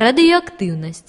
радыеактыўнасць